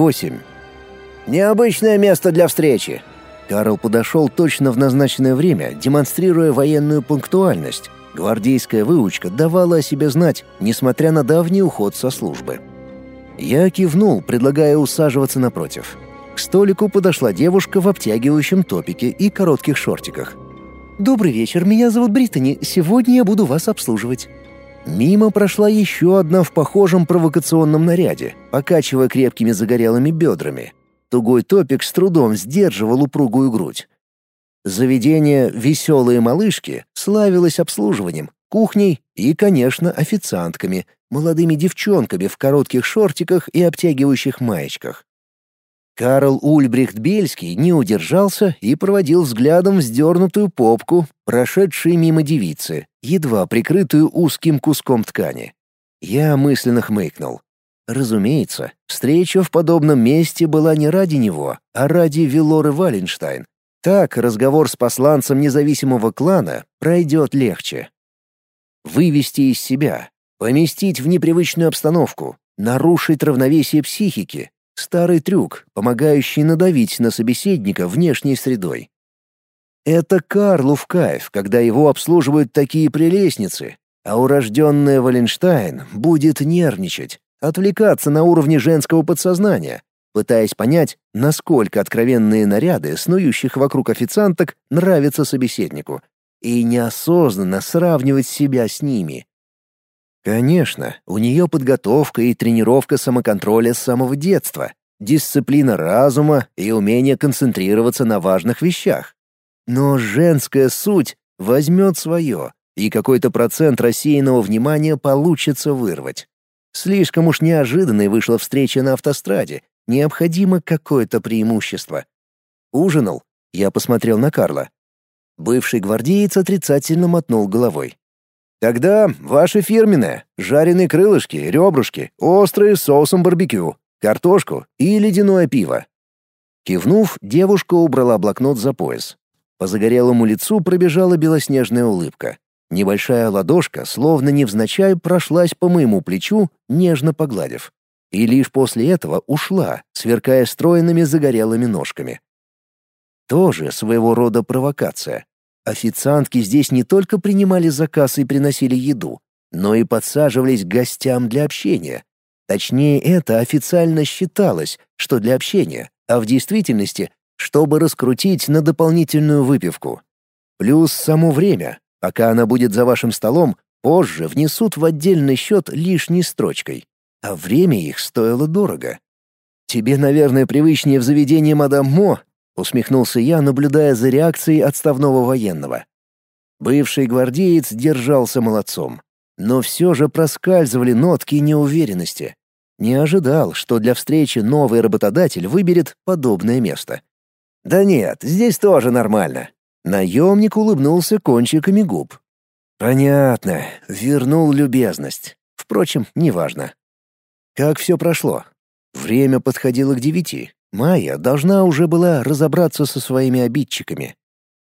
8. «Необычное место для встречи!» Карл подошел точно в назначенное время, демонстрируя военную пунктуальность. Гвардейская выучка давала о себе знать, несмотря на давний уход со службы. Я кивнул, предлагая усаживаться напротив. К столику подошла девушка в обтягивающем топике и коротких шортиках. «Добрый вечер, меня зовут Британи. Сегодня я буду вас обслуживать». Мимо прошла еще одна в похожем провокационном наряде, покачивая крепкими загорелыми бедрами. Тугой топик с трудом сдерживал упругую грудь. Заведение «Веселые малышки» славилось обслуживанием, кухней и, конечно, официантками, молодыми девчонками в коротких шортиках и обтягивающих маечках. Карл Ульбрихт Бельский не удержался и проводил взглядом вздернутую попку, прошедшей мимо девицы, едва прикрытую узким куском ткани. Я мысленно хмыкнул. Разумеется, встреча в подобном месте была не ради него, а ради Вилоры Валенштайн. Так разговор с посланцем независимого клана пройдет легче. Вывести из себя, поместить в непривычную обстановку, нарушить равновесие психики, Старый трюк, помогающий надавить на собеседника внешней средой. Это Карлу в кайф, когда его обслуживают такие прелестницы, а урожденная Валенштайн будет нервничать, отвлекаться на уровне женского подсознания, пытаясь понять, насколько откровенные наряды снующих вокруг официанток нравятся собеседнику, и неосознанно сравнивать себя с ними. Конечно, у нее подготовка и тренировка самоконтроля с самого детства, дисциплина разума и умение концентрироваться на важных вещах. Но женская суть возьмет свое, и какой-то процент рассеянного внимания получится вырвать. Слишком уж неожиданной вышла встреча на автостраде, необходимо какое-то преимущество. Ужинал, я посмотрел на Карла. Бывший гвардеец отрицательно мотнул головой. Тогда ваши фирменные: жареные крылышки, ребрышки, острые с соусом барбекю, картошку и ледяное пиво. Кивнув, девушка убрала блокнот за пояс. По загорелому лицу пробежала белоснежная улыбка. Небольшая ладошка, словно невзначай, прошлась по моему плечу, нежно погладив. И лишь после этого ушла, сверкая стройными загорелыми ножками. Тоже своего рода провокация. Официантки здесь не только принимали заказ и приносили еду, но и подсаживались к гостям для общения. Точнее, это официально считалось, что для общения, а в действительности, чтобы раскрутить на дополнительную выпивку. Плюс само время, пока она будет за вашим столом, позже внесут в отдельный счет лишней строчкой. А время их стоило дорого. Тебе, наверное, привычнее в заведении мадам Мо, усмехнулся я, наблюдая за реакцией отставного военного. Бывший гвардеец держался молодцом, но все же проскальзывали нотки неуверенности. Не ожидал, что для встречи новый работодатель выберет подобное место. Да нет, здесь тоже нормально. Наемник улыбнулся кончиками губ. Понятно, вернул любезность. Впрочем, неважно. Как все прошло? Время подходило к девяти. Майя должна уже была разобраться со своими обидчиками.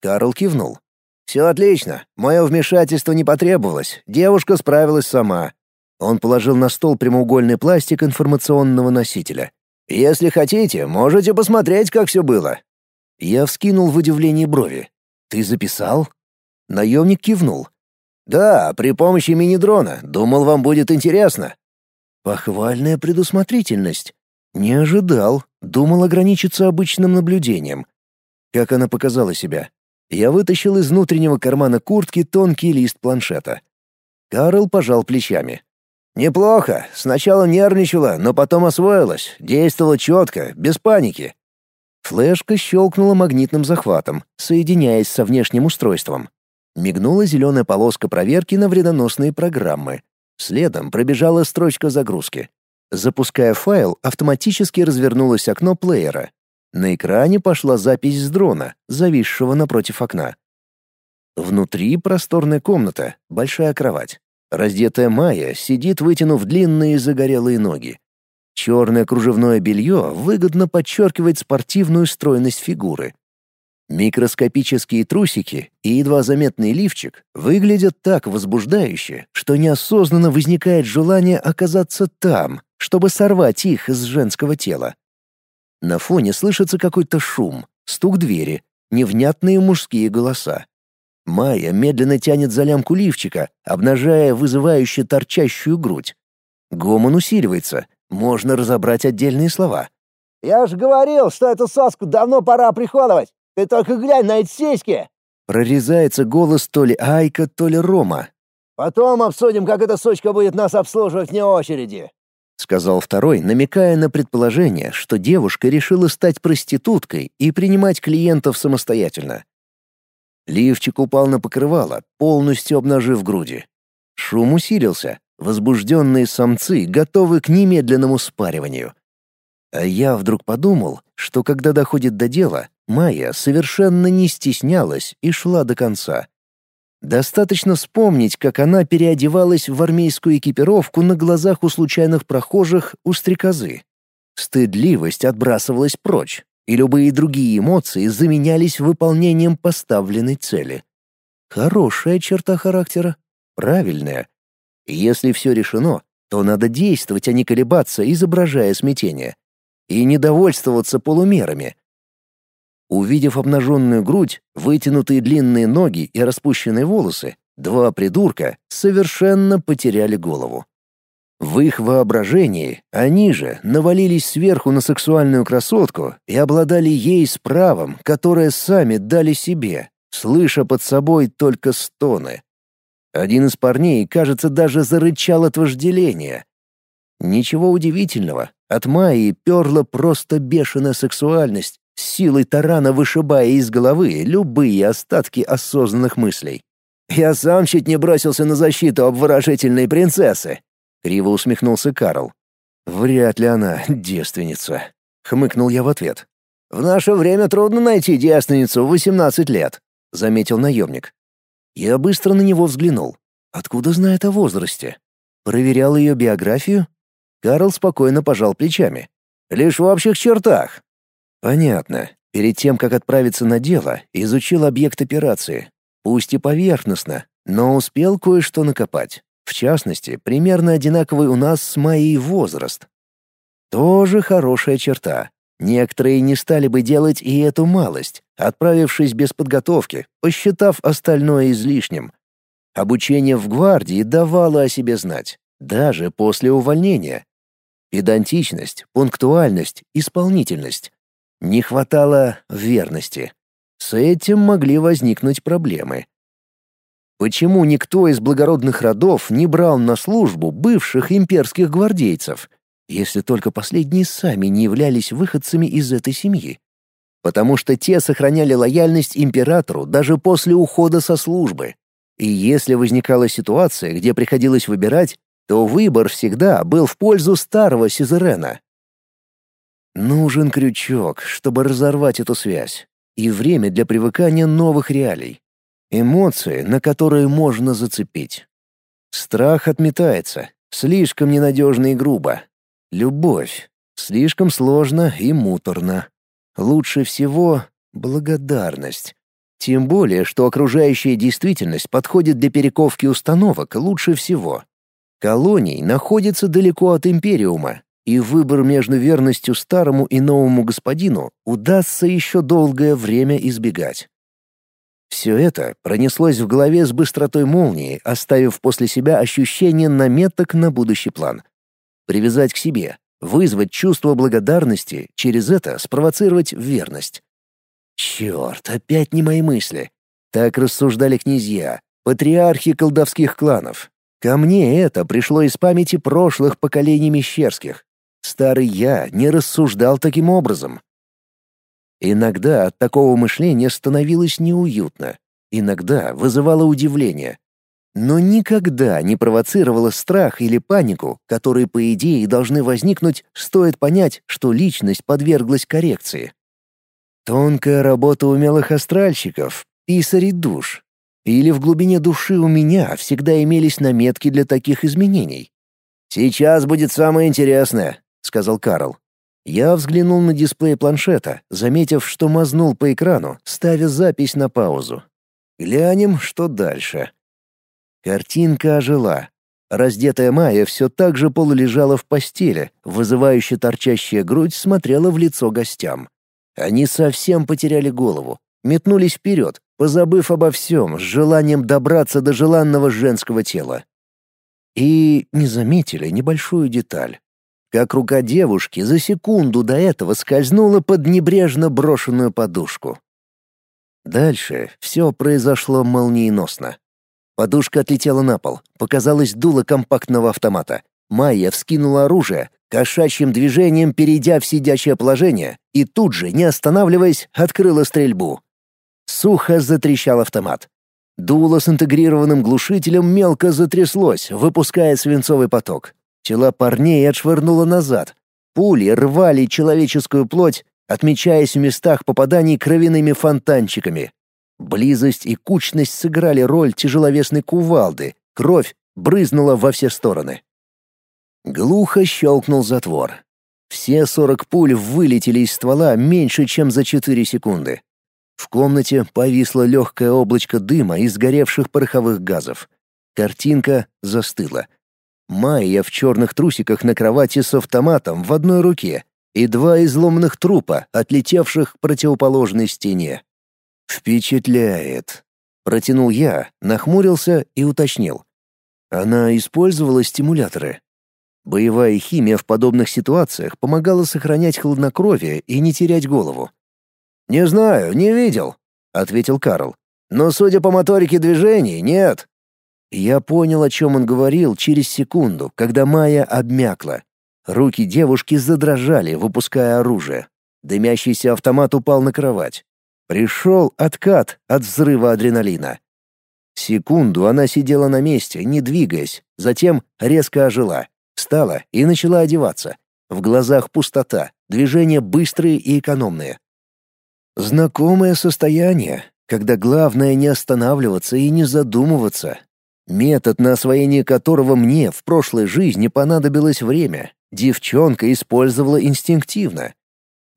Карл кивнул. «Все отлично. Мое вмешательство не потребовалось. Девушка справилась сама». Он положил на стол прямоугольный пластик информационного носителя. «Если хотите, можете посмотреть, как все было». Я вскинул в удивлении брови. «Ты записал?» Наемник кивнул. «Да, при помощи мини-дрона. Думал, вам будет интересно». «Похвальная предусмотрительность. Не ожидал, думал ограничиться обычным наблюдением. Как она показала себя? Я вытащил из внутреннего кармана куртки тонкий лист планшета. Карл пожал плечами. «Неплохо. Сначала нервничала, но потом освоилась. Действовала четко, без паники». Флешка щелкнула магнитным захватом, соединяясь со внешним устройством. Мигнула зеленая полоска проверки на вредоносные программы. Следом пробежала строчка загрузки. Запуская файл, автоматически развернулось окно плеера. На экране пошла запись с дрона, зависшего напротив окна. Внутри просторная комната, большая кровать. Раздетая Майя сидит, вытянув длинные загорелые ноги. Черное кружевное белье выгодно подчеркивает спортивную стройность фигуры. Микроскопические трусики и едва заметный лифчик выглядят так возбуждающе, что неосознанно возникает желание оказаться там, чтобы сорвать их из женского тела. На фоне слышится какой-то шум, стук двери, невнятные мужские голоса. Майя медленно тянет за лямку лифчика, обнажая вызывающе торчащую грудь. Гомон усиливается, можно разобрать отдельные слова. «Я же говорил, что эту соску давно пора приходовать! Ты только глянь на эти сиськи!» Прорезается голос то ли Айка, то ли Рома. «Потом обсудим, как эта сучка будет нас обслуживать вне очереди!» — сказал второй, намекая на предположение, что девушка решила стать проституткой и принимать клиентов самостоятельно. Лифчик упал на покрывало, полностью обнажив груди. Шум усилился, возбужденные самцы готовы к немедленному спариванию. А я вдруг подумал, что когда доходит до дела, Майя совершенно не стеснялась и шла до конца. Достаточно вспомнить, как она переодевалась в армейскую экипировку на глазах у случайных прохожих у стрекозы. Стыдливость отбрасывалась прочь, и любые другие эмоции заменялись выполнением поставленной цели. Хорошая черта характера, правильная. Если все решено, то надо действовать, а не колебаться, изображая смятение. И не довольствоваться полумерами. Увидев обнаженную грудь, вытянутые длинные ноги и распущенные волосы, два придурка совершенно потеряли голову. В их воображении они же навалились сверху на сексуальную красотку и обладали ей с правом, которое сами дали себе, слыша под собой только стоны. Один из парней, кажется, даже зарычал от вожделения. Ничего удивительного, от Майи перла просто бешеная сексуальность, силой тарана вышибая из головы любые остатки осознанных мыслей. «Я сам чуть не бросился на защиту обворожительной принцессы», — криво усмехнулся Карл. «Вряд ли она девственница», — хмыкнул я в ответ. «В наше время трудно найти девственницу в 18 лет», — заметил наемник. Я быстро на него взглянул. Откуда знает о возрасте? Проверял ее биографию? Карл спокойно пожал плечами. «Лишь в общих чертах». «Понятно. Перед тем, как отправиться на дело, изучил объект операции. Пусть и поверхностно, но успел кое-что накопать. В частности, примерно одинаковый у нас с Майей возраст. Тоже хорошая черта. Некоторые не стали бы делать и эту малость, отправившись без подготовки, посчитав остальное излишним. Обучение в гвардии давало о себе знать, даже после увольнения. Педантичность, пунктуальность, исполнительность. Не хватало верности. С этим могли возникнуть проблемы. Почему никто из благородных родов не брал на службу бывших имперских гвардейцев, если только последние сами не являлись выходцами из этой семьи? Потому что те сохраняли лояльность императору даже после ухода со службы. И если возникала ситуация, где приходилось выбирать, то выбор всегда был в пользу старого Сизерена. Нужен крючок, чтобы разорвать эту связь, и время для привыкания новых реалий. Эмоции, на которые можно зацепить. Страх отметается, слишком ненадежно и грубо. Любовь. Слишком сложно и муторно. Лучше всего благодарность. Тем более, что окружающая действительность подходит для перековки установок лучше всего. Колоний находится далеко от Империума, и выбор между верностью старому и новому господину удастся еще долгое время избегать. Все это пронеслось в голове с быстротой молнии, оставив после себя ощущение наметок на будущий план. Привязать к себе, вызвать чувство благодарности, через это спровоцировать верность. Черт, опять не мои мысли. Так рассуждали князья, патриархи колдовских кланов. Ко мне это пришло из памяти прошлых поколений мещерских. Старый я не рассуждал таким образом. Иногда от такого мышления становилось неуютно, иногда вызывало удивление, но никогда не провоцировало страх или панику, которые, по идее, должны возникнуть, стоит понять, что личность подверглась коррекции. Тонкая работа умелых астральщиков, писарей душ. Или в глубине души у меня всегда имелись наметки для таких изменений. «Сейчас будет самое интересное», — сказал Карл. Я взглянул на дисплей планшета, заметив, что мазнул по экрану, ставя запись на паузу. Глянем, что дальше. Картинка ожила. Раздетая Майя все так же полулежала в постели, вызывающе торчащая грудь смотрела в лицо гостям. Они совсем потеряли голову, метнулись вперед, позабыв обо всем, с желанием добраться до желанного женского тела. И не заметили небольшую деталь. Как рука девушки за секунду до этого скользнула под небрежно брошенную подушку. Дальше все произошло молниеносно. Подушка отлетела на пол, показалось дуло компактного автомата. Майя вскинула оружие, кошачьим движением перейдя в сидячее положение, и тут же, не останавливаясь, открыла стрельбу. Сухо затрещал автомат. Дуло с интегрированным глушителем мелко затряслось, выпуская свинцовый поток. Тела парней отшвырнуло назад. Пули рвали человеческую плоть, отмечаясь в местах попаданий кровяными фонтанчиками. Близость и кучность сыграли роль тяжеловесной кувалды, кровь брызнула во все стороны. Глухо щелкнул затвор. Все сорок пуль вылетели из ствола меньше, чем за четыре секунды. В комнате повисло легкое облачко дыма из горевших пороховых газов. Картинка застыла. Майя в черных трусиках на кровати с автоматом в одной руке и два изломанных трупа, отлетевших к противоположной стене. «Впечатляет», — протянул я, нахмурился и уточнил. Она использовала стимуляторы. Боевая химия в подобных ситуациях помогала сохранять хладнокровие и не терять голову. «Не знаю, не видел», — ответил Карл. «Но судя по моторике движений, нет». Я понял, о чем он говорил через секунду, когда Майя обмякла. Руки девушки задрожали, выпуская оружие. Дымящийся автомат упал на кровать. Пришел откат от взрыва адреналина. Секунду она сидела на месте, не двигаясь, затем резко ожила, встала и начала одеваться. В глазах пустота, движения быстрые и экономные. Знакомое состояние, когда главное не останавливаться и не задумываться. Метод, на освоение которого мне в прошлой жизни понадобилось время, девчонка использовала инстинктивно.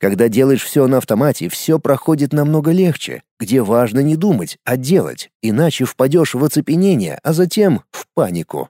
Когда делаешь все на автомате, все проходит намного легче, где важно не думать, а делать, иначе впадешь в оцепенение, а затем в панику.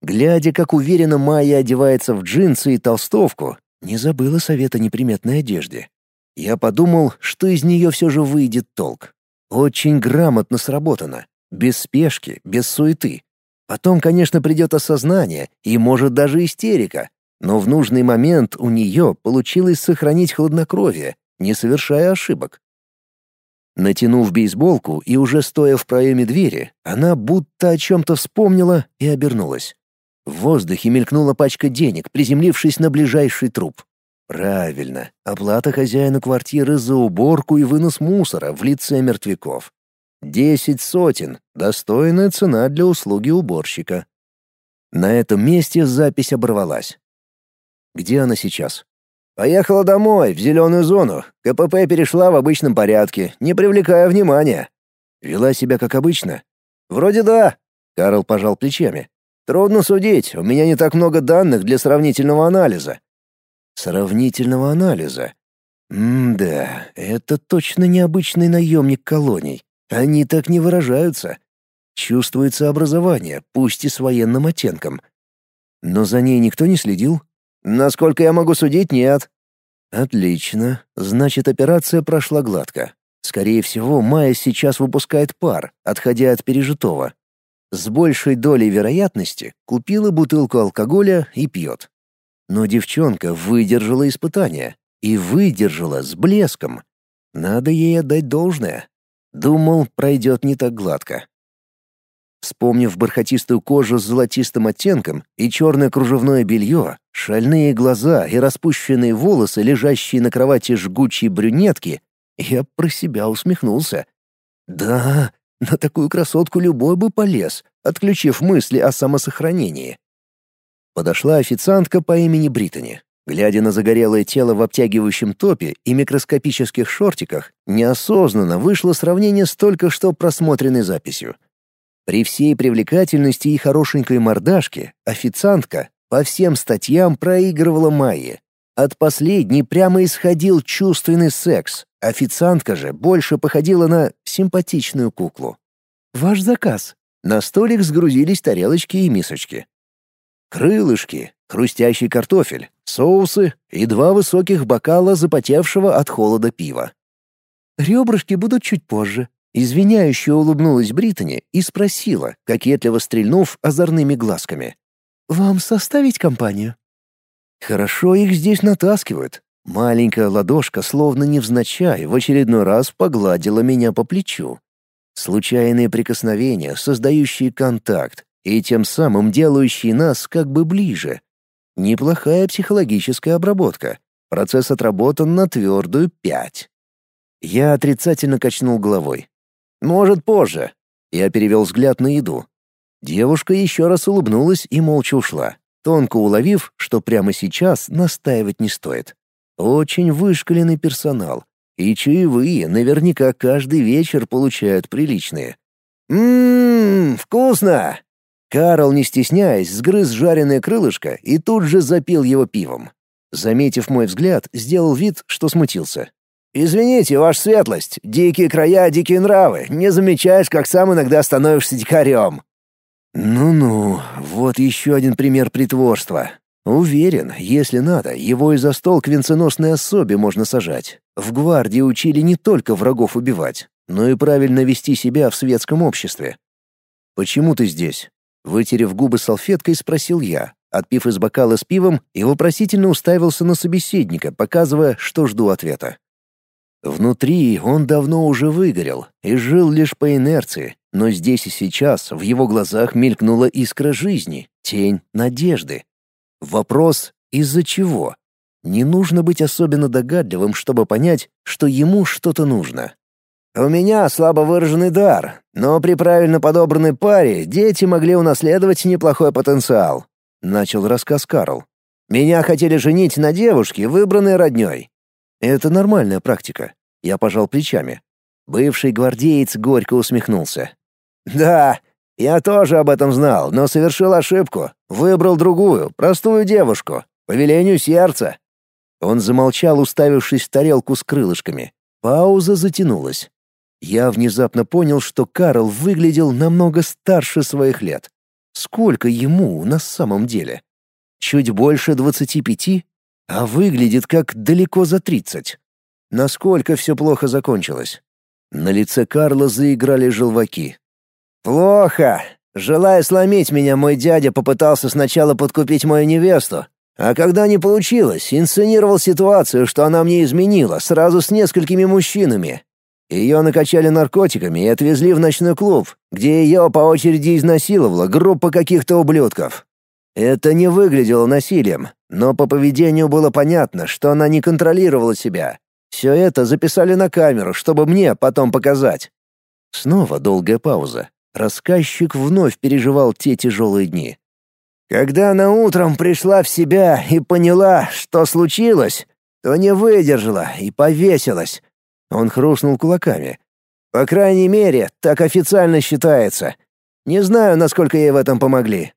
Глядя, как уверенно Майя одевается в джинсы и толстовку, не забыла совета неприметной одежде. Я подумал, что из нее все же выйдет толк. Очень грамотно сработано, без спешки, без суеты. Потом, конечно, придет осознание и, может, даже истерика, но в нужный момент у нее получилось сохранить хладнокровие, не совершая ошибок. Натянув бейсболку и уже стоя в проеме двери, она будто о чем-то вспомнила и обернулась. В воздухе мелькнула пачка денег, приземлившись на ближайший труп. Правильно, оплата хозяину квартиры за уборку и вынос мусора в лице мертвяков. Десять сотен — достойная цена для услуги уборщика. На этом месте запись оборвалась. Где она сейчас? Поехала домой, в зеленую зону. КПП перешла в обычном порядке, не привлекая внимания. Вела себя как обычно? Вроде да. Карл пожал плечами. Трудно судить, у меня не так много данных для сравнительного анализа. Сравнительного анализа? М-да, это точно необычный наемник колоний. Они так не выражаются. Чувствуется образование, пусть и с военным оттенком. Но за ней никто не следил? Насколько я могу судить, нет. Отлично. Значит, операция прошла гладко. Скорее всего, Майя сейчас выпускает пар, отходя от пережитого. С большей долей вероятности купила бутылку алкоголя и пьет. Но девчонка выдержала испытание. И выдержала с блеском. Надо ей отдать должное. Думал, пройдет не так гладко. Вспомнив бархатистую кожу с золотистым оттенком и черное кружевное белье, шальные глаза и распущенные волосы, лежащие на кровати жгучей брюнетки, я про себя усмехнулся. Да, на такую красотку любой бы полез, отключив мысли о самосохранении. Подошла официантка по имени Британи. Глядя на загорелое тело в обтягивающем топе и микроскопических шортиках, неосознанно вышло сравнение с только что просмотренной записью — при всей привлекательности и хорошенькой мордашке официантка по всем статьям проигрывала Майе. От последней прямо исходил чувственный секс, официантка же больше походила на симпатичную куклу. «Ваш заказ», На столик сгрузились тарелочки и мисочки. Крылышки, хрустящий картофель, соусы и два высоких бокала запотевшего от холода пива. «Ребрышки будут чуть позже», — извиняюще улыбнулась Британи и спросила, кокетливо стрельнув озорными глазками. «Вам составить компанию?» «Хорошо их здесь натаскивают». Маленькая ладошка, словно невзначай, в очередной раз погладила меня по плечу. Случайные прикосновения, создающие контакт, и тем самым делающие нас как бы ближе. Неплохая психологическая обработка. Процесс отработан на твердую пять. Я отрицательно качнул головой. «Может, позже». Я перевел взгляд на еду. Девушка еще раз улыбнулась и молча ушла, тонко уловив, что прямо сейчас настаивать не стоит. Очень вышкаленный персонал. И чаевые наверняка каждый вечер получают приличные. «Ммм, вкусно!» Карл, не стесняясь, сгрыз жареное крылышко и тут же запил его пивом. Заметив мой взгляд, сделал вид, что смутился. «Извините, ваша светлость, дикие края, дикие нравы. Не замечаешь, как сам иногда становишься дикарем». «Ну-ну, вот еще один пример притворства. Уверен, если надо, его и за стол к венценосной особе можно сажать. В гвардии учили не только врагов убивать, но и правильно вести себя в светском обществе. «Почему ты здесь?» Вытерев губы салфеткой, спросил я, отпив из бокала с пивом и вопросительно уставился на собеседника, показывая, что жду ответа. Внутри он давно уже выгорел и жил лишь по инерции, но здесь и сейчас в его глазах мелькнула искра жизни, тень надежды. Вопрос «из-за чего?» Не нужно быть особенно догадливым, чтобы понять, что ему что-то нужно. «У меня слабо выраженный дар, но при правильно подобранной паре дети могли унаследовать неплохой потенциал», — начал рассказ Карл. «Меня хотели женить на девушке, выбранной роднёй. Это нормальная практика. Я пожал плечами. Бывший гвардеец горько усмехнулся. «Да, я тоже об этом знал, но совершил ошибку. Выбрал другую, простую девушку, по велению сердца». Он замолчал, уставившись в тарелку с крылышками. Пауза затянулась. Я внезапно понял, что Карл выглядел намного старше своих лет. Сколько ему на самом деле? Чуть больше двадцати пяти? А выглядит как далеко за тридцать. Насколько все плохо закончилось? На лице Карла заиграли желваки. «Плохо. Желая сломить меня, мой дядя попытался сначала подкупить мою невесту, а когда не получилось, инсценировал ситуацию, что она мне изменила, сразу с несколькими мужчинами. Ее накачали наркотиками и отвезли в ночной клуб, где ее по очереди изнасиловала группа каких-то ублюдков. Это не выглядело насилием, но по поведению было понятно, что она не контролировала себя. Все это записали на камеру, чтобы мне потом показать. Снова долгая пауза. Рассказчик вновь переживал те тяжелые дни. Когда она утром пришла в себя и поняла, что случилось, то не выдержала и повесилась. Он хрустнул кулаками. По крайней мере, так официально считается. Не знаю, насколько ей в этом помогли.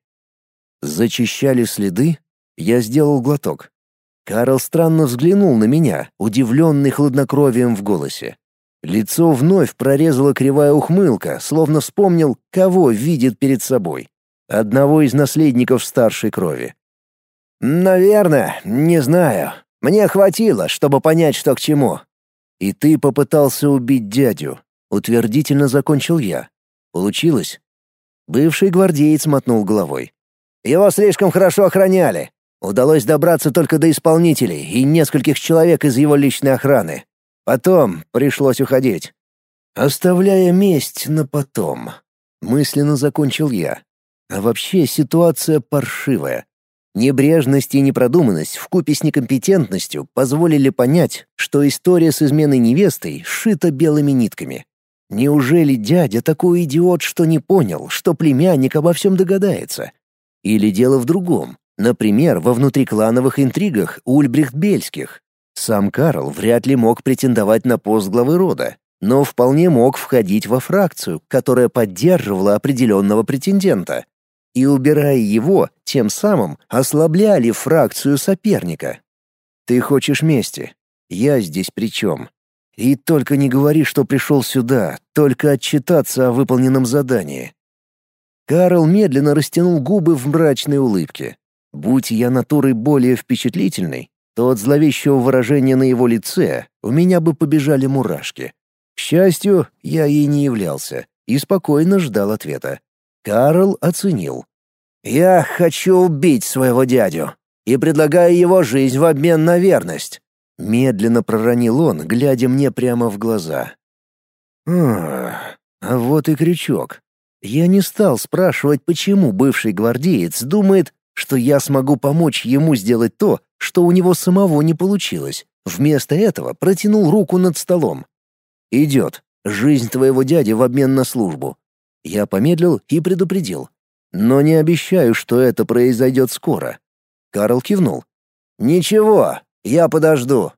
Зачищали следы? Я сделал глоток. Карл странно взглянул на меня, удивленный хладнокровием в голосе. Лицо вновь прорезала кривая ухмылка, словно вспомнил, кого видит перед собой. Одного из наследников старшей крови. «Наверное, не знаю. Мне хватило, чтобы понять, что к чему. И ты попытался убить дядю. Утвердительно закончил я. Получилось? Бывший гвардеец мотнул головой. Его слишком хорошо охраняли. Удалось добраться только до исполнителей и нескольких человек из его личной охраны. Потом пришлось уходить. Оставляя месть на потом. Мысленно закончил я. А вообще ситуация паршивая. Небрежность и непродуманность вкупе с некомпетентностью позволили понять, что история с изменой невестой сшита белыми нитками. Неужели дядя такой идиот, что не понял, что племянник обо всем догадается? Или дело в другом, например, во внутриклановых интригах Ульбрихт-Бельских? Сам Карл вряд ли мог претендовать на пост главы рода, но вполне мог входить во фракцию, которая поддерживала определенного претендента и, убирая его, тем самым ослабляли фракцию соперника. Ты хочешь мести. Я здесь при чем? И только не говори, что пришел сюда, только отчитаться о выполненном задании. Карл медленно растянул губы в мрачной улыбке. Будь я натурой более впечатлительной, то от зловещего выражения на его лице у меня бы побежали мурашки. К счастью, я ей не являлся и спокойно ждал ответа. Карл оценил. «Я хочу убить своего дядю и предлагаю его жизнь в обмен на верность», — медленно проронил он, глядя мне прямо в глаза. «Ах, а вот и крючок. Я не стал спрашивать, почему бывший гвардеец думает, что я смогу помочь ему сделать то, что у него самого не получилось. Вместо этого протянул руку над столом. «Идет. Жизнь твоего дяди в обмен на службу». Я помедлил и предупредил. «Но не обещаю, что это произойдет скоро». Карл кивнул. «Ничего, я подожду.